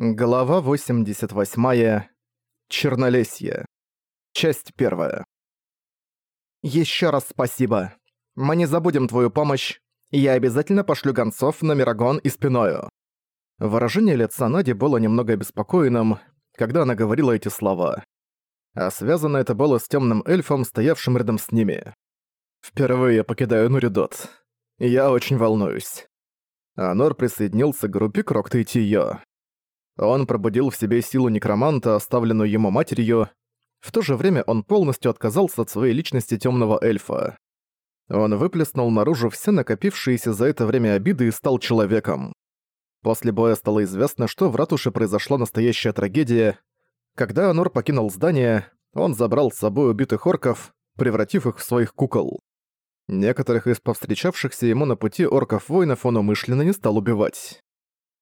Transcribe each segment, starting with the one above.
Глава 88. Чернолесье. Часть первая. Еще раз спасибо. Мы не забудем твою помощь, и я обязательно пошлю гонцов на Мирагон и спиною. Выражение лица Нади было немного обеспокоенным, когда она говорила эти слова. А связано это было с темным эльфом, стоявшим рядом с ними. Впервые я покидаю Нуридот. Я очень волнуюсь. Анор присоединился к группе Крокта и Тиё. Он пробудил в себе силу некроманта, оставленную ему матерью. В то же время он полностью отказался от своей личности темного эльфа. Он выплеснул наружу все накопившиеся за это время обиды и стал человеком. После боя стало известно, что в ратуше произошла настоящая трагедия. Когда Анор покинул здание, он забрал с собой убитых орков, превратив их в своих кукол. Некоторых из повстречавшихся ему на пути орков-воинов он умышленно не стал убивать.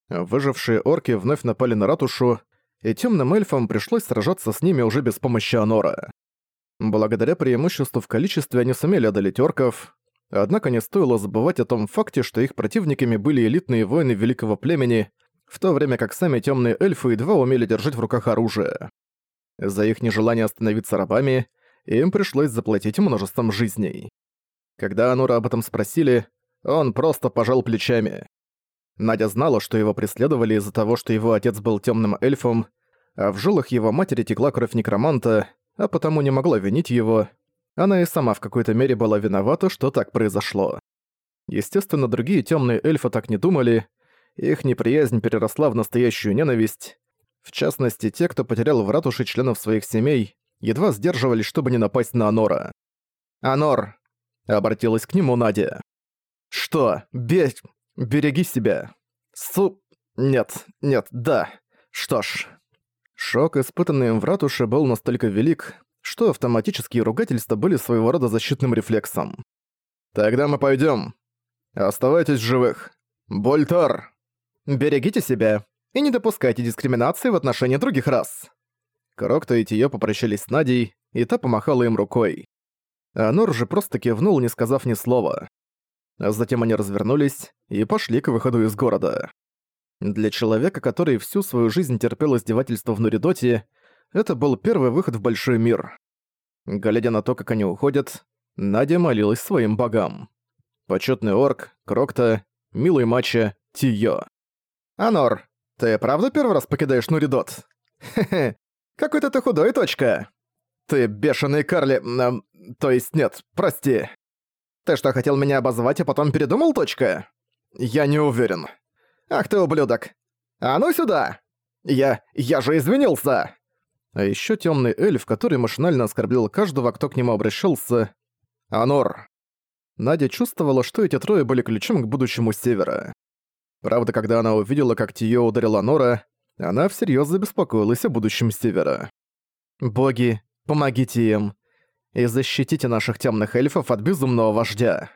Выжившие орки вновь напали на ратушу, и темным эльфам пришлось сражаться с ними уже без помощи Анора. Благодаря преимуществу в количестве они сумели одолеть орков, однако не стоило забывать о том факте, что их противниками были элитные воины великого племени, в то время как сами темные эльфы едва умели держать в руках оружие. За их нежелание остановиться рабами, им пришлось заплатить множеством жизней. Когда Анора об этом спросили, он просто пожал плечами. Надя знала, что его преследовали из-за того, что его отец был темным эльфом, а в жилах его матери текла кровь некроманта, а потому не могла винить его. Она и сама в какой-то мере была виновата, что так произошло. Естественно, другие темные эльфы так не думали, их неприязнь переросла в настоящую ненависть. В частности, те, кто потерял в ратуше членов своих семей, едва сдерживались, чтобы не напасть на Анора. «Анор!» — обратилась к нему Надя. «Что? Бей... Береги себя. Су... Нет, нет, да. Что ж. Шок, испытанный им в ратуше, был настолько велик, что автоматические ругательства были своего рода защитным рефлексом. «Тогда мы пойдем. Оставайтесь живых. Больтар!» «Берегите себя и не допускайте дискриминации в отношении других рас». Крокто и Тиё попрощались с Надей, и та помахала им рукой. А Нор же просто кивнул, не сказав ни слова. А затем они развернулись и пошли к выходу из города. Для человека, который всю свою жизнь терпел издевательства в Нуридоте, это был первый выход в большой мир. Глядя на то, как они уходят, Надя молилась своим богам. Почетный орк, Крокта, милый мача, Тиё. «Анор, ты правда первый раз покидаешь Нуридот? Хе-хе, какой-то ты худой, точка. Ты бешеный Карли... То есть нет, прости. Ты что, хотел меня обозвать, а потом передумал, точка? Я не уверен. Ах ты ублюдок. А ну сюда! Я... я же извинился! А ещё тёмный эльф, который машинально оскорбил каждого, кто к нему обращался. Анор. Надя чувствовала, что эти трое были ключом к будущему Севера. Правда, когда она увидела, как Тиё ударил Анора, она всерьёз забеспокоилась о будущем Севера. «Боги, помогите им и защитите наших темных эльфов от безумного вождя».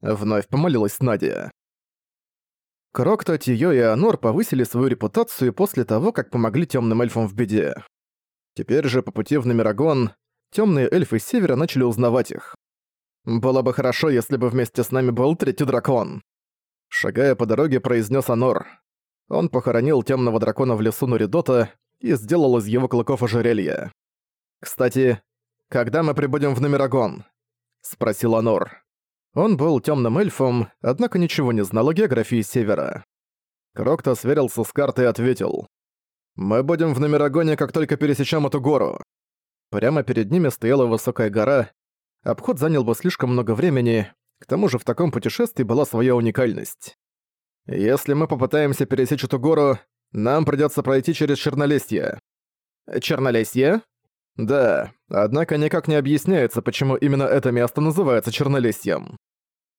Вновь помолилась Надя. Крокто, Тиё и Анор повысили свою репутацию после того, как помогли темным эльфам в беде. Теперь же по пути в Номерагон темные эльфы севера начали узнавать их. «Было бы хорошо, если бы вместе с нами был третий дракон», Шагая по дороге, произнес Анор. Он похоронил темного дракона в лесу Нуридота и сделал из его клыков ожерелье. Кстати, «Когда мы прибудем в Номерагон?» — спросил Анор. Он был темным эльфом, однако ничего не знал о географии Севера. Крокто сверился с картой и ответил. «Мы будем в Номерагоне, как только пересечем эту гору». Прямо перед ними стояла высокая гора. Обход занял бы слишком много времени, к тому же в таком путешествии была своя уникальность. Если мы попытаемся пересечь эту гору, нам придётся пройти через Чернолесье. Чернолесье? Да, однако никак не объясняется, почему именно это место называется Чернолесьем.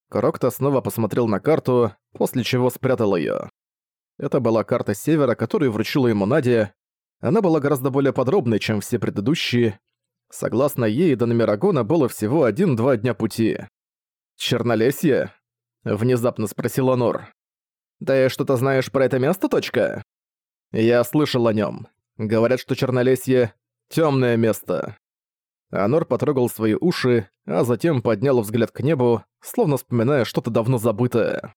Крокто снова посмотрел на карту, после чего спрятал её. Это была карта севера, которую вручила ему Надя. Она была гораздо более подробной, чем все предыдущие. Согласно ей, до Номерагона было всего один-два дня пути. «Чернолесье?» — внезапно спросил Нор. «Ты что-то знаешь про это место, точка?» «Я слышал о нём. Говорят, что Чернолесье Темное место. Анор потрогал свои уши, а затем поднял взгляд к небу, словно вспоминая что-то давно забытое.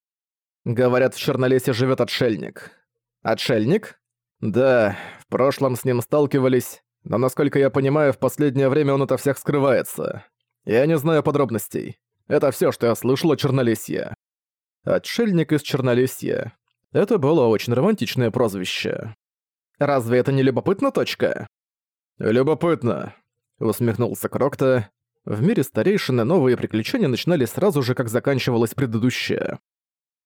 Говорят, в Чернолесе живет отшельник. Отшельник? Да, в прошлом с ним сталкивались, но, насколько я понимаю, в последнее время он ото всех скрывается. Я не знаю подробностей. Это все, что я слышал о Чернолесье. Отшельник из Чернолесья. Это было очень романтичное прозвище. Разве это не любопытно, точка? Любопытно, усмехнулся Крокта. В мире старейшины новые приключения начинались сразу же, как заканчивалось предыдущее.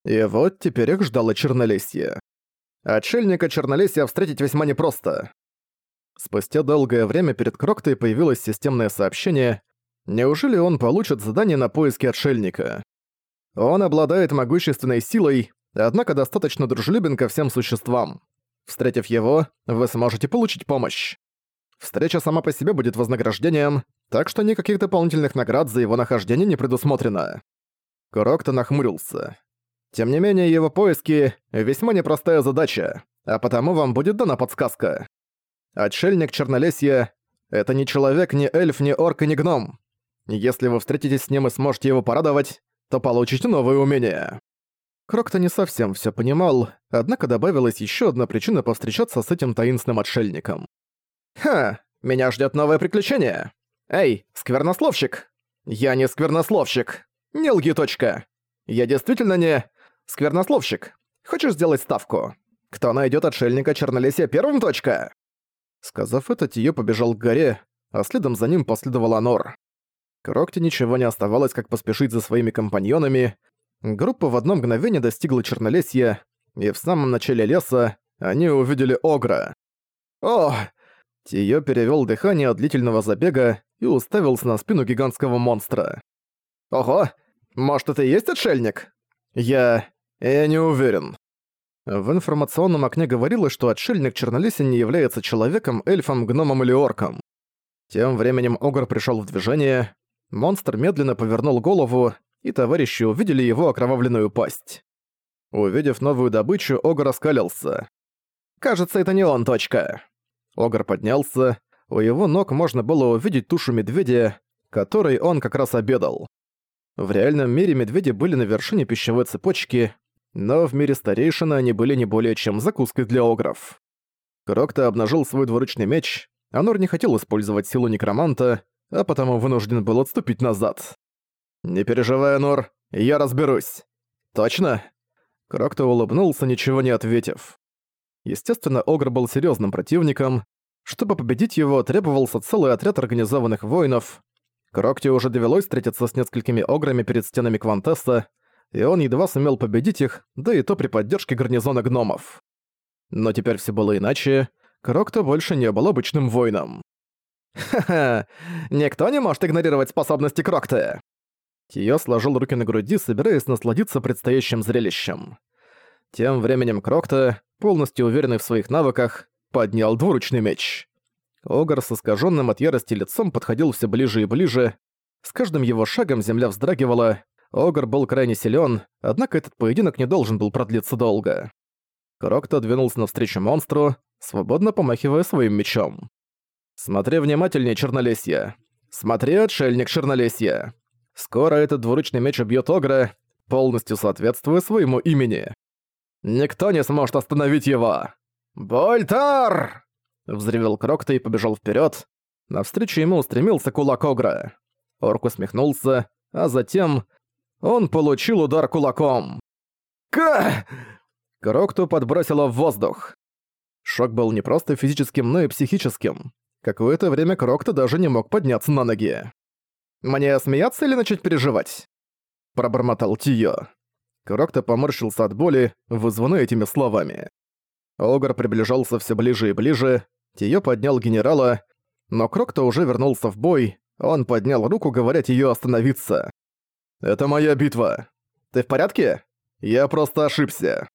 И вот теперь их ждало Чернолесье. Отшельника Чернолесья встретить весьма непросто. Спустя долгое время перед Кроктой появилось системное сообщение. Неужели он получит задание на поиски отшельника? Он обладает могущественной силой, однако достаточно дружелюбен ко всем существам. Встретив его, вы сможете получить помощь. Встреча сама по себе будет вознаграждением, так что никаких дополнительных наград за его нахождение не предусмотрено. Крокто нахмурился. Тем не менее, его поиски — весьма непростая задача, а потому вам будет дана подсказка. Отшельник Чернолесья — это не человек, не эльф, не орк и не гном. Если вы встретитесь с ним и сможете его порадовать, то получите новые умения. Крокто не совсем все понимал, однако добавилась еще одна причина повстречаться с этим таинственным отшельником. «Ха, меня ждет новое приключение! Эй, сквернословщик!» «Я не сквернословщик! Не лги, точка! Я действительно не... сквернословщик! Хочешь сделать ставку? Кто найдет отшельника Чернолесия первым, точка?» Сказав это, Тиё побежал к горе, а следом за ним последовал Анор. Крокте ничего не оставалось, как поспешить за своими компаньонами. Группа в одно мгновение достигла Чернолесья, и в самом начале леса они увидели Огра. «О!» Тиё перевёл дыхание от длительного забега и уставился на спину гигантского монстра. «Ого! Может, это и есть отшельник?» «Я... я не уверен». В информационном окне говорилось, что отшельник Чернолесия не является человеком, эльфом, гномом или орком. Тем временем Огр пришёл в движение, монстр медленно повернул голову, и товарищи увидели его окровавленную пасть. Увидев новую добычу, Огр раскалился. «Кажется, это не он, точка». Огр поднялся, у его ног можно было увидеть тушу медведя, которой он как раз обедал. В реальном мире медведи были на вершине пищевой цепочки, но в мире старейшины они были не более чем закуской для огров. Крокто обнажил свой двуручный меч, Анор не хотел использовать силу некроманта, а потому вынужден был отступить назад. «Не переживай, Анор, я разберусь». «Точно?» Крокто улыбнулся, ничего не ответив. Естественно, Огр был серьезным противником. Чтобы победить его, требовался целый отряд организованных воинов. Крокте уже довелось встретиться с несколькими Ограми перед стенами Квантесса, и он едва сумел победить их, да и то при поддержке гарнизона гномов. Но теперь все было иначе. Крокто больше не был обычным воином. «Ха-ха, никто не может игнорировать способности Крокта!» Тио сложил руки на груди, собираясь насладиться предстоящим зрелищем. Тем временем Крокта, полностью уверенный в своих навыках, поднял двуручный меч. Огар с искаженным от ярости лицом подходил все ближе и ближе. С каждым его шагом земля вздрагивала. Огар был крайне силен, однако этот поединок не должен был продлиться долго. Крокта двинулся навстречу монстру, свободно помахивая своим мечом. «Смотри внимательнее, Чернолесье! Смотри, отшельник Чернолесье! Скоро этот двуручный меч убьет Огра, полностью соответствуя своему имени!» Никто не сможет остановить его!» «Больтар!» — взревел Крокта и побежал вперед. Навстречу ему устремился кулак Огра. Орк усмехнулся, а затем он получил удар кулаком. «Ка!» Крокту подбросило в воздух. Шок был не просто физическим, но и психическим. Какое-то время Крокта даже не мог подняться на ноги. «Мне смеяться или начать переживать?» Пробормотал Тио. Крокто поморщился от боли, вызванной этими словами. Огр приближался все ближе и ближе, Тиё поднял генерала, но Крокто уже вернулся в бой, он поднял руку, говоря Тиё остановиться. «Это моя битва. Ты в порядке? Я просто ошибся».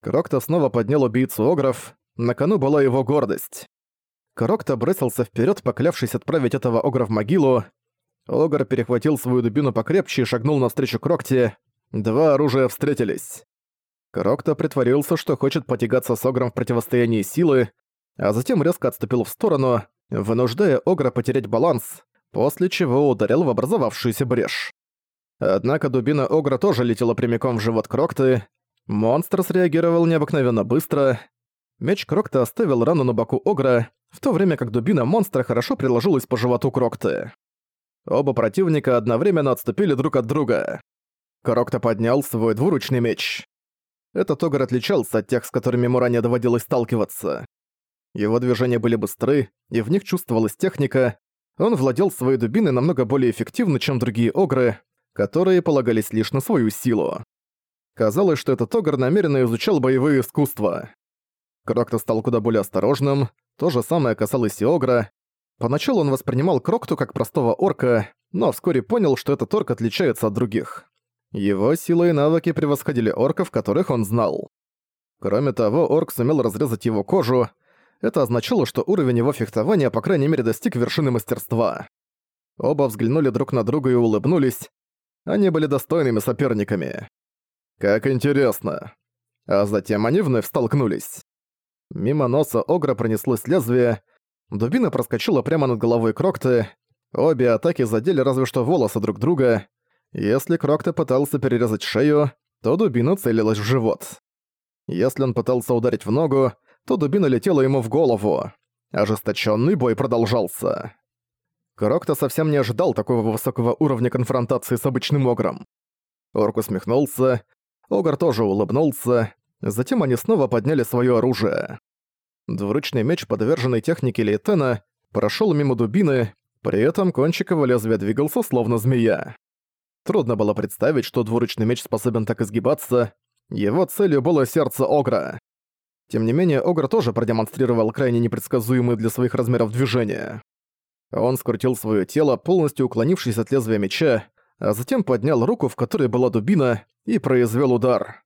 Крокто снова поднял убийцу Огров, на кону была его гордость. Крокто бросился вперед, поклявшись отправить этого Огра в могилу. Огр перехватил свою дубину покрепче и шагнул навстречу Крокте, Два оружия встретились. Крокто притворился, что хочет потягаться с Огром в противостоянии силы, а затем резко отступил в сторону, вынуждая Огра потерять баланс, после чего ударил в образовавшуюся брешь. Однако дубина Огра тоже летела прямиком в живот Крокты. Монстр среагировал необыкновенно быстро. Меч Крокта оставил рану на боку Огра, в то время как дубина монстра хорошо приложилась по животу Крокты. Оба противника одновременно отступили друг от друга. Крокта поднял свой двуручный меч. Этот Огр отличался от тех, с которыми ему ранее доводилось сталкиваться. Его движения были быстры, и в них чувствовалась техника. Он владел своей дубиной намного более эффективно, чем другие Огры, которые полагались лишь на свою силу. Казалось, что этот Огр намеренно изучал боевые искусства. Крокто стал куда более осторожным, то же самое касалось и Огра. Поначалу он воспринимал Крокту как простого орка, но вскоре понял, что этот орк отличается от других. Его сила и навыки превосходили орков, которых он знал. Кроме того, орк сумел разрезать его кожу. Это означало, что уровень его фехтования по крайней мере достиг вершины мастерства. Оба взглянули друг на друга и улыбнулись. Они были достойными соперниками. Как интересно. А затем они вновь столкнулись. Мимо носа Огра пронеслось лезвие, дубина проскочила прямо над головой Крокты, обе атаки задели разве что волосы друг друга. Если Крокта пытался перерезать шею, то дубина целилась в живот. Если он пытался ударить в ногу, то дубина летела ему в голову. Ожесточенный бой продолжался. Крокта совсем не ожидал такого высокого уровня конфронтации с обычным Огром. Орк усмехнулся, Огр тоже улыбнулся, Затем они снова подняли свое оружие. Двуручный меч, подверженный технике Лейтена, прошел мимо дубины, при этом кончик его лезвия двигался словно змея. Трудно было представить, что двуручный меч способен так изгибаться. Его целью было сердце Огра. Тем не менее, Огр тоже продемонстрировал крайне непредсказуемые для своих размеров движения. Он скрутил свое тело, полностью уклонившись от лезвия меча, а затем поднял руку, в которой была дубина, и произвел удар.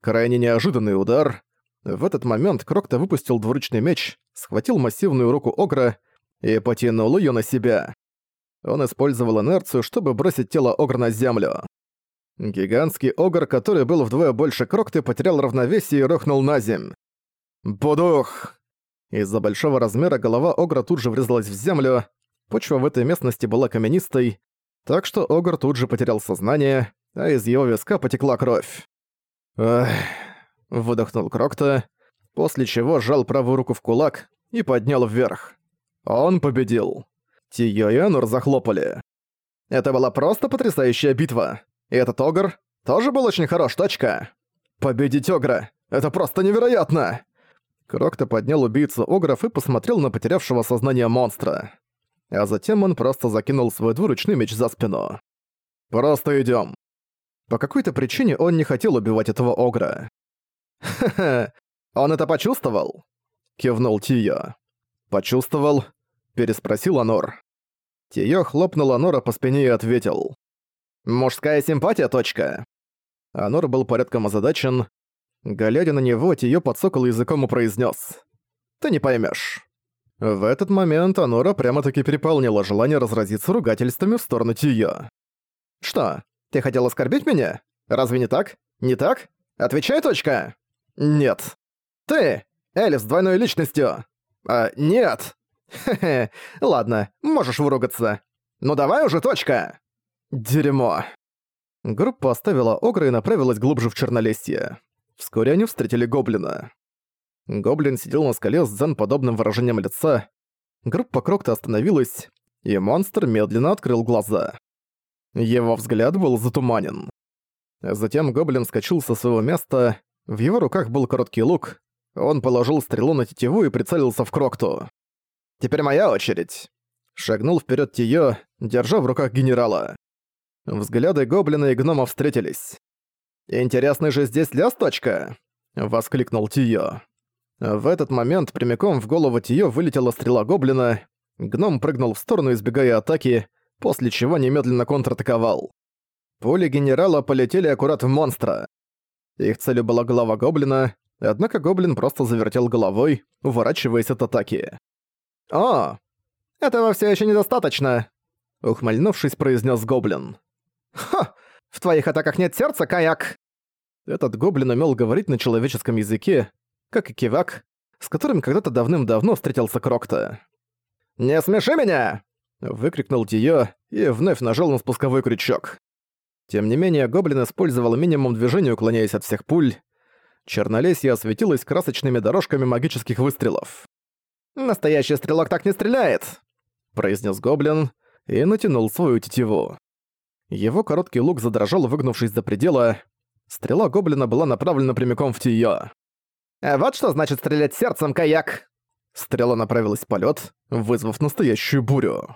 Крайне неожиданный удар. В этот момент Крокто выпустил двуручный меч, схватил массивную руку Огра и потянул её на себя. Он использовал инерцию, чтобы бросить тело Огра на землю. Гигантский Огр, который был вдвое больше Крокты, потерял равновесие и рухнул на земь. «Будух!» Из-за большого размера голова Огра тут же врезалась в землю, почва в этой местности была каменистой, так что Огр тут же потерял сознание, а из его виска потекла кровь. «Эх...» — выдохнул Крокта, после чего сжал правую руку в кулак и поднял вверх. Он победил. Тио и Анур захлопали. Это была просто потрясающая битва. И этот Огр тоже был очень хорош, точка. Победить Огра — это просто невероятно! Крокто поднял убийцу Огров и посмотрел на потерявшего сознание монстра. А затем он просто закинул свой двуручный меч за спину. «Просто идём. По какой-то причине он не хотел убивать этого Огра. «Ха-ха, он это почувствовал?» — кивнул Тио. «Почувствовал?» — переспросил Анор. Тио хлопнул Анора по спине и ответил. «Мужская симпатия, точка!» Анор был порядком озадачен. Глядя на него, Тио подсокол языком и произнес: «Ты не поймешь. В этот момент Анора прямо-таки переполнило желание разразиться ругательствами в сторону Тио. «Что, ты хотел оскорбить меня? Разве не так? Не так? Отвечай, точка!» «Нет». «Ты! Элис с двойной личностью!» «А, нет!» «Хе-хе, ладно, можешь выругаться. Ну давай уже, точка!» «Дерьмо!» Группа оставила Огра и направилась глубже в Чернолесье. Вскоре они встретили Гоблина. Гоблин сидел на скале с дзен-подобным выражением лица. Группа Крокта остановилась, и монстр медленно открыл глаза. Его взгляд был затуманен. Затем гоблин скачал со своего места, в его руках был короткий лук, он положил стрелу на тетиву и прицелился в Крокту. «Теперь моя очередь!» Шагнул вперед Тиё, держа в руках генерала. Взгляды гоблина и гнома встретились. «Интересный же здесь лясточка!» — воскликнул Тиё. В этот момент прямиком в голову Тиё вылетела стрела гоблина, гном прыгнул в сторону, избегая атаки, после чего немедленно контратаковал. Пули генерала полетели аккурат в монстра. Их целью была голова гоблина, однако гоблин просто завертел головой, уворачиваясь от атаки. «О, этого все еще недостаточно!» Ухмыльнувшись, произнес гоблин. «Ха! В твоих атаках нет сердца, каяк!» Этот гоблин умел говорить на человеческом языке, как и кивак, с которым когда-то давным-давно встретился Крокта. «Не смеши меня!» Выкрикнул Тиё и вновь нажал на спусковой крючок. Тем не менее, гоблин использовал минимум движения, уклоняясь от всех пуль. Чернолесье осветилось красочными дорожками магических выстрелов. «Настоящий стрелок так не стреляет!» произнес гоблин и натянул свою тетиву. Его короткий лук задрожал, выгнувшись за предела. Стрела гоблина была направлена прямиком в Тиё. «Вот что значит стрелять сердцем, каяк!» Стрела направилась в полёт, вызвав настоящую бурю.